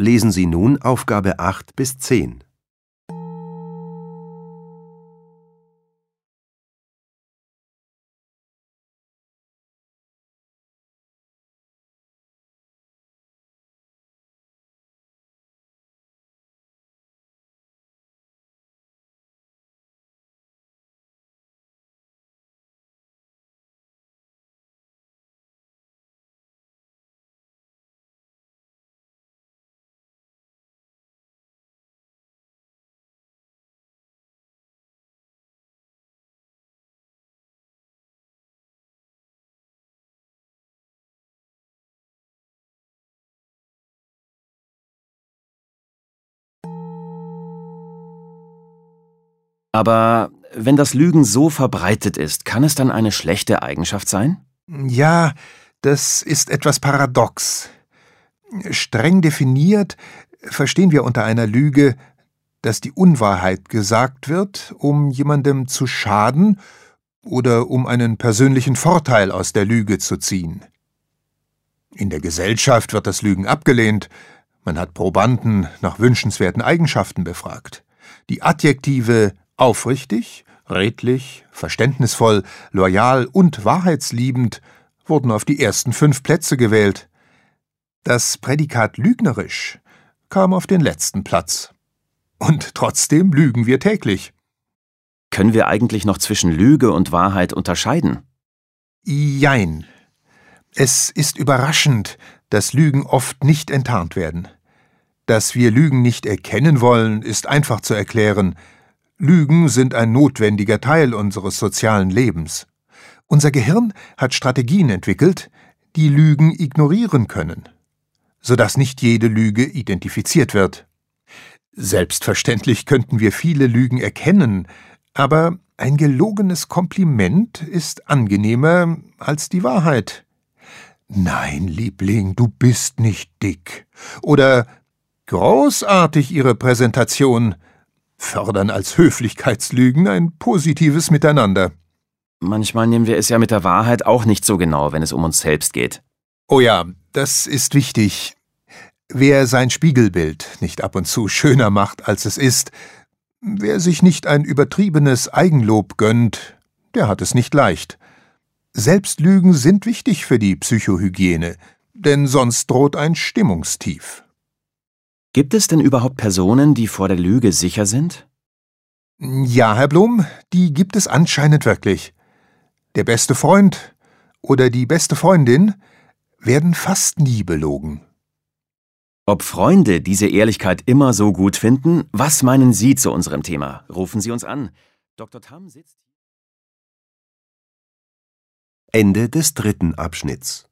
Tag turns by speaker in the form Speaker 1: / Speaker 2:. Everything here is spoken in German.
Speaker 1: Lesen Sie nun Aufgabe 8 bis 10.
Speaker 2: Aber wenn das Lügen so verbreitet ist, kann es dann eine schlechte Eigenschaft sein?
Speaker 3: Ja, das ist etwas paradox. Streng definiert verstehen wir unter einer Lüge, dass die Unwahrheit gesagt wird, um jemandem zu schaden oder um einen persönlichen Vorteil aus der Lüge zu ziehen. In der Gesellschaft wird das Lügen abgelehnt, man hat Probanden nach wünschenswerten Eigenschaften befragt. Die Adjektive Aufrichtig, redlich, verständnisvoll, loyal und wahrheitsliebend wurden auf die ersten fünf Plätze gewählt. Das Prädikat lügnerisch kam auf den letzten Platz. Und trotzdem lügen wir täglich.
Speaker 2: Können wir eigentlich noch zwischen Lüge und Wahrheit unterscheiden?
Speaker 3: Jein. Es ist überraschend, dass Lügen oft nicht enttarnt werden. Dass wir Lügen nicht erkennen wollen, ist einfach zu erklären, Lügen sind ein notwendiger Teil unseres sozialen Lebens. Unser Gehirn hat Strategien entwickelt, die Lügen ignorieren können, sodass nicht jede Lüge identifiziert wird. Selbstverständlich könnten wir viele Lügen erkennen, aber ein gelogenes Kompliment ist angenehmer als die Wahrheit. Nein, Liebling, du bist nicht dick. Oder großartig Ihre Präsentation fördern als Höflichkeitslügen ein positives Miteinander.
Speaker 2: Manchmal nehmen wir es ja mit der Wahrheit auch nicht so genau, wenn es um uns selbst geht.
Speaker 3: Oh ja, das ist wichtig. Wer sein Spiegelbild nicht ab und zu schöner macht, als es ist, wer sich nicht ein übertriebenes Eigenlob gönnt, der hat es nicht leicht. Selbstlügen sind wichtig für die Psychohygiene, denn sonst droht ein Stimmungstief.
Speaker 2: Gibt es denn überhaupt Personen, die vor der Lüge sicher sind?
Speaker 3: Ja, Herr Blum, die gibt es anscheinend wirklich. Der beste Freund oder die beste Freundin werden fast nie belogen.
Speaker 2: Ob Freunde diese Ehrlichkeit immer so gut finden, was meinen Sie zu unserem Thema? Rufen Sie uns an. Dr. Tam sitzt.
Speaker 1: Ende des dritten Abschnitts.